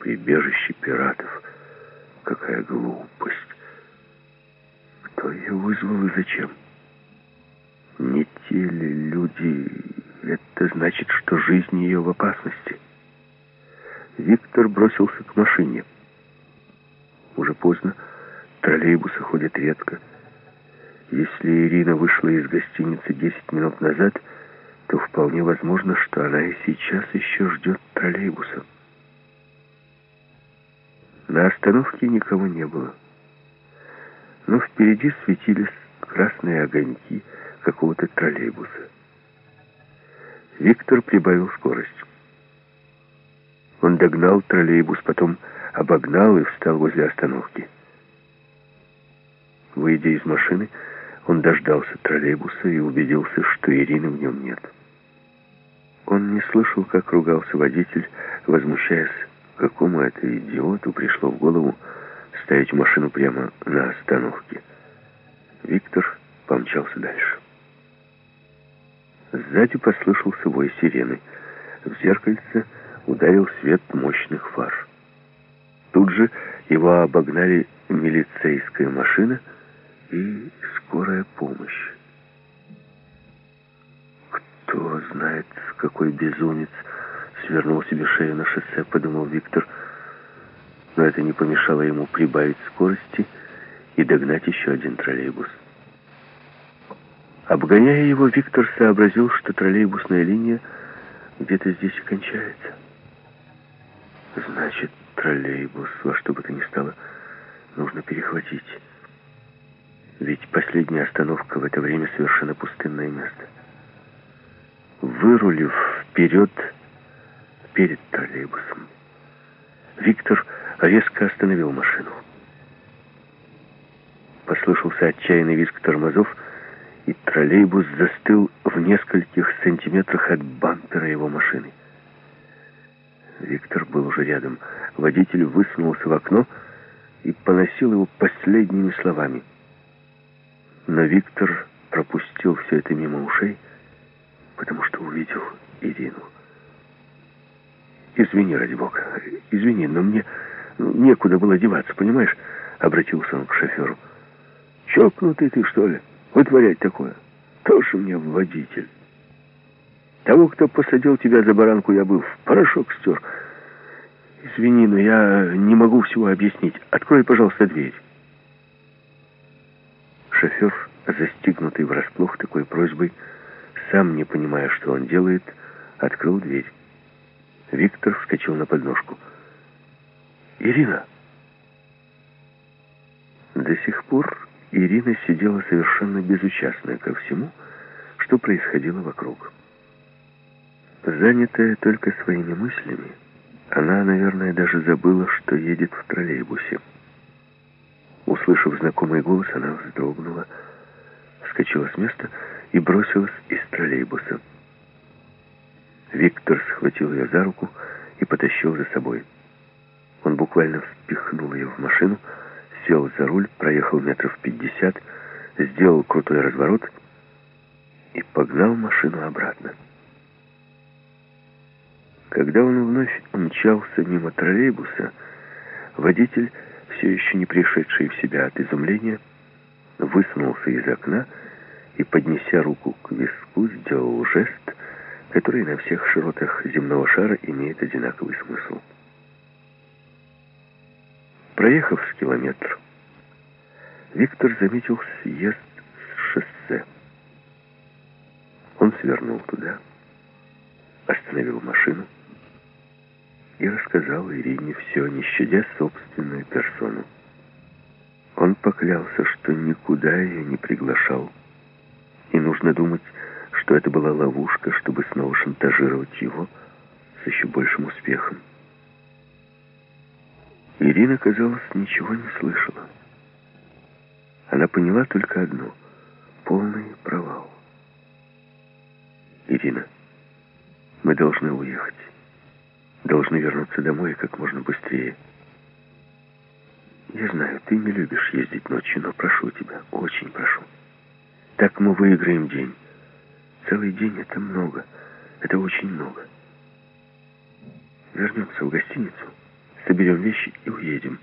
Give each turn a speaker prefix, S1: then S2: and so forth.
S1: прибежище пиратов. Какая глупость. Кто ее вызвал и зачем? Не те ли люди... Это значит, что жизнь ее в опасности. Виктор бросился к машине. Уже поздно, троллейбусы ходят редко. Если Ирина вышла из гостиницы 10 минут назад, то вполне возможно, что она и сейчас еще ждет троллейбуса. На остановке никого не было. Но впереди светились красные огоньки какого-то троллейбуса. Виктор прибавил скорость. Он догнал троллейбус, потом обогнал и встал возле остановки. Выйдя из машины, он дождался троллейбуса и убедился, что Ирины в нем нет. Он не слышал, как ругался водитель, возмущаясь, какому это идиоту пришло в голову ставить машину прямо на остановке. Виктор помчался дальше. Сзади послышался вой сирены. В зеркальце ударил свет мощных фар. Тут же его обогнали милицейская машина — и скорая помощь. Кто знает, какой безумец свернул себе шею на шоссе, подумал Виктор. Но это не помешало ему прибавить скорости и догнать еще один троллейбус. Обгоняя его, Виктор сообразил, что троллейбусная линия где-то здесь и кончается. Значит, троллейбус во что бы то ни стало нужно перехватить. Ведь последняя остановка в это время совершенно пустынное место. Вырулив вперед перед троллейбусом, Виктор резко остановил машину. Послышался отчаянный визг тормозов, и троллейбус застыл в нескольких сантиметрах от бампера его машины. Виктор был уже рядом. Водитель высунулся в окно и поносил его последними словами — но Виктор пропустил все это мимо ушей, потому что увидел Ирину. «Извини, ради бога, извини, но мне некуда было деваться, понимаешь?» Обратился он к шоферу. «Чокнутый ты, что ли? Вытворять такое? Тоже мне водитель. Того, кто посадил тебя за баранку, я был в порошок стер. Извини, но я не могу всего объяснить. Открой, пожалуйста, дверь». Шофер, застигнутый врасплох такой просьбой, сам не понимая, что он делает, открыл дверь. Виктор вскочил на подножку. «Ирина!» До сих пор Ирина сидела совершенно безучастная ко всему, что происходило вокруг. Занятая только своими мыслями, она, наверное, даже забыла, что едет в троллейбусе. Услышав знакомый голос, она вздрогнула, вскочила с места и бросилась из троллейбуса. Виктор схватил ее за руку и потащил за собой. Он буквально впихнул ее в машину, сел за руль, проехал метров пятьдесят, сделал крутой разворот и погнал машину обратно. Когда он вновь умчался мимо троллейбуса, водитель все еще не пришедший в себя от изумления, высунулся из окна и, поднеся руку к виску, сделал жест, который на всех широтах земного шара имеет одинаковый смысл. Проехав с километр, Виктор заметил съезд с шоссе. Он свернул туда, остановил машину, и рассказал Ирине все, не щадя собственную персону. Он поклялся, что никуда ее не приглашал. И нужно думать, что это была ловушка, чтобы снова шантажировать его с еще большим успехом. Ирина, казалось, ничего не слышала. Она поняла только одно — полный провал. «Ирина, мы должны уехать» должны вернуться домой как можно быстрее. Я знаю, ты не любишь ездить ночью, но прошу тебя, очень прошу. Так мы выиграем день. Целый день — это много. Это очень много. Вернемся в гостиницу, соберем вещи и уедем.